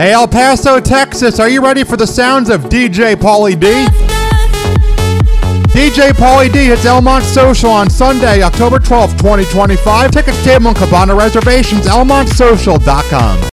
Hey, El Paso, Texas, are you ready for the sounds of DJ Pauly D? DJ Pauly D hits Elmont Social on Sunday, October 12th, 2025. Tickets, table, and cabana reservations, elmontsocial.com.